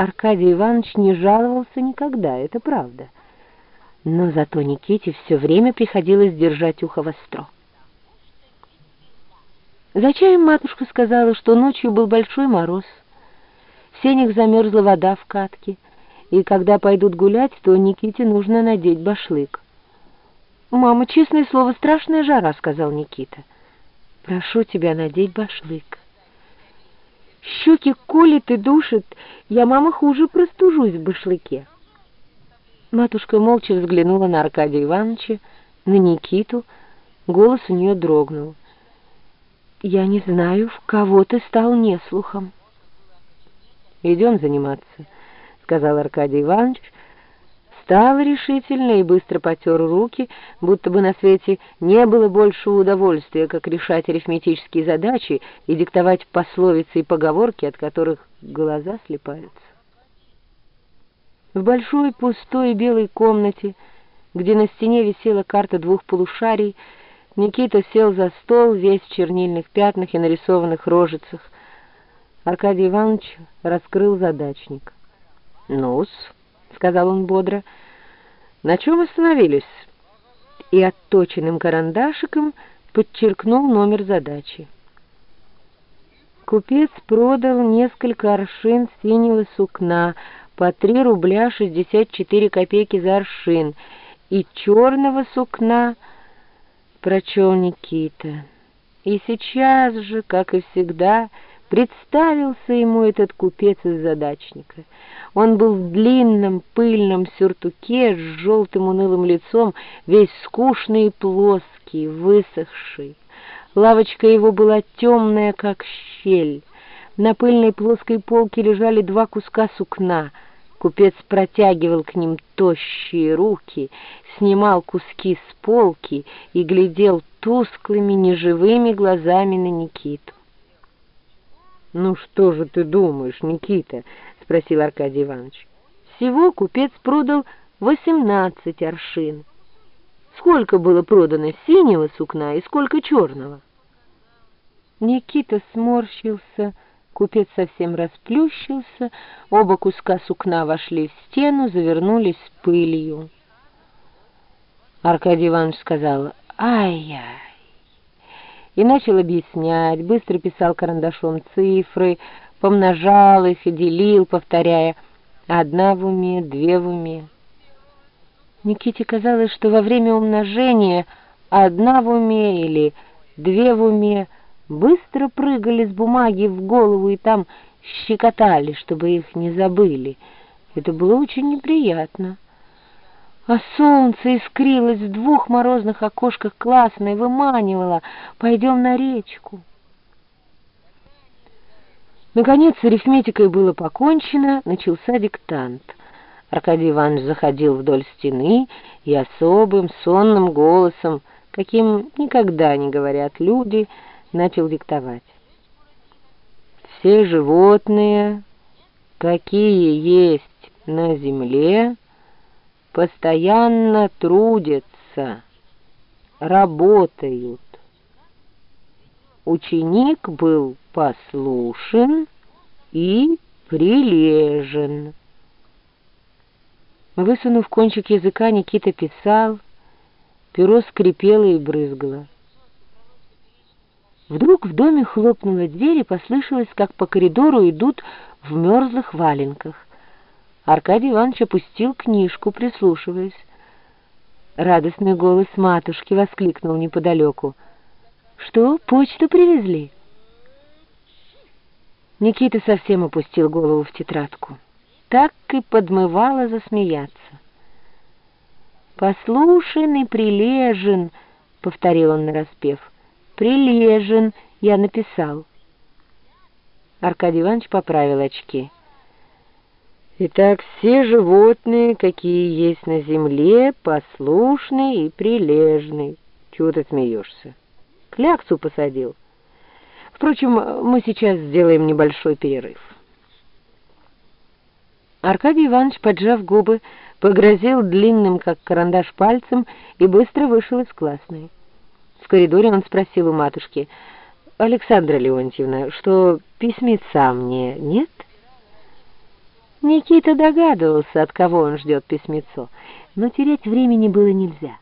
Аркадий Иванович не жаловался никогда, это правда. Но зато Никите все время приходилось держать ухо востро. За чаем матушка сказала, что ночью был большой мороз. В сенях замерзла вода в катке, и когда пойдут гулять, то Никите нужно надеть башлык. «Мама, честное слово, страшная жара», — сказал Никита. «Прошу тебя надеть башлык». «Щеки колет и душит, я, мама, хуже простужусь в башлыке». Матушка молча взглянула на Аркадия Ивановича, на Никиту, голос у нее дрогнул. «Я не знаю, в кого ты стал неслухом». «Идем заниматься», — сказал Аркадий Иванович, встал решительно и быстро потер руки, будто бы на свете не было большего удовольствия, как решать арифметические задачи и диктовать пословицы и поговорки, от которых глаза слепаются. В большой пустой белой комнате, где на стене висела карта двух полушарий, Никита сел за стол, весь в чернильных пятнах и нарисованных рожицах. Аркадий Иванович раскрыл задачник. «Ну-с», — сказал он бодро, — на чем остановились?» И отточенным карандашиком подчеркнул номер задачи. Купец продал несколько аршин синего сукна по 3 рубля 64 копейки за аршин и черного сукна прочел Никита. И сейчас же, как и всегда, Представился ему этот купец из задачника. Он был в длинном пыльном сюртуке с желтым унылым лицом, весь скучный и плоский, высохший. Лавочка его была темная, как щель. На пыльной плоской полке лежали два куска сукна. Купец протягивал к ним тощие руки, снимал куски с полки и глядел тусклыми, неживыми глазами на Никиту. «Ну что же ты думаешь, Никита?» — спросил Аркадий Иванович. «Всего купец продал восемнадцать аршин. Сколько было продано синего сукна и сколько черного?» Никита сморщился, купец совсем расплющился, оба куска сукна вошли в стену, завернулись пылью. Аркадий Иванович сказал «Ай-яй!» И начал объяснять, быстро писал карандашом цифры, помножал их и делил, повторяя «одна в уме, две в уме». Никите казалось, что во время умножения «одна в уме» или «две в уме» быстро прыгали с бумаги в голову и там щекотали, чтобы их не забыли. Это было очень неприятно а солнце искрилось в двух морозных окошках классной, выманивало «пойдем на речку». Наконец, с арифметикой было покончено, начался диктант. Аркадий Иванович заходил вдоль стены и особым сонным голосом, каким никогда не говорят люди, начал диктовать. Все животные, какие есть на земле, постоянно трудятся, работают. Ученик был послушен и прилежен. Высунув кончик языка, Никита писал, перо скрипело и брызгало. Вдруг в доме хлопнула дверь и послышалось, как по коридору идут в мерзлых валенках. Аркадий Иванович опустил книжку, прислушиваясь. Радостный голос матушки воскликнул неподалеку. «Что, почту привезли?» Никита совсем опустил голову в тетрадку. Так и подмывало засмеяться. «Послушен и прилежен», — повторил он нараспев. «Прилежен, я написал». Аркадий Иванович поправил очки. Итак, все животные, какие есть на земле, послушны и прилежны. Чего ты смеешься? Кляксу посадил. Впрочем, мы сейчас сделаем небольшой перерыв. Аркадий Иванович, поджав губы, погрозил длинным, как карандаш, пальцем и быстро вышел из классной. В коридоре он спросил у матушки, «Александра Леонтьевна, что письмеца мне нет?» Никита догадывался, от кого он ждет письмецо, но терять времени было нельзя.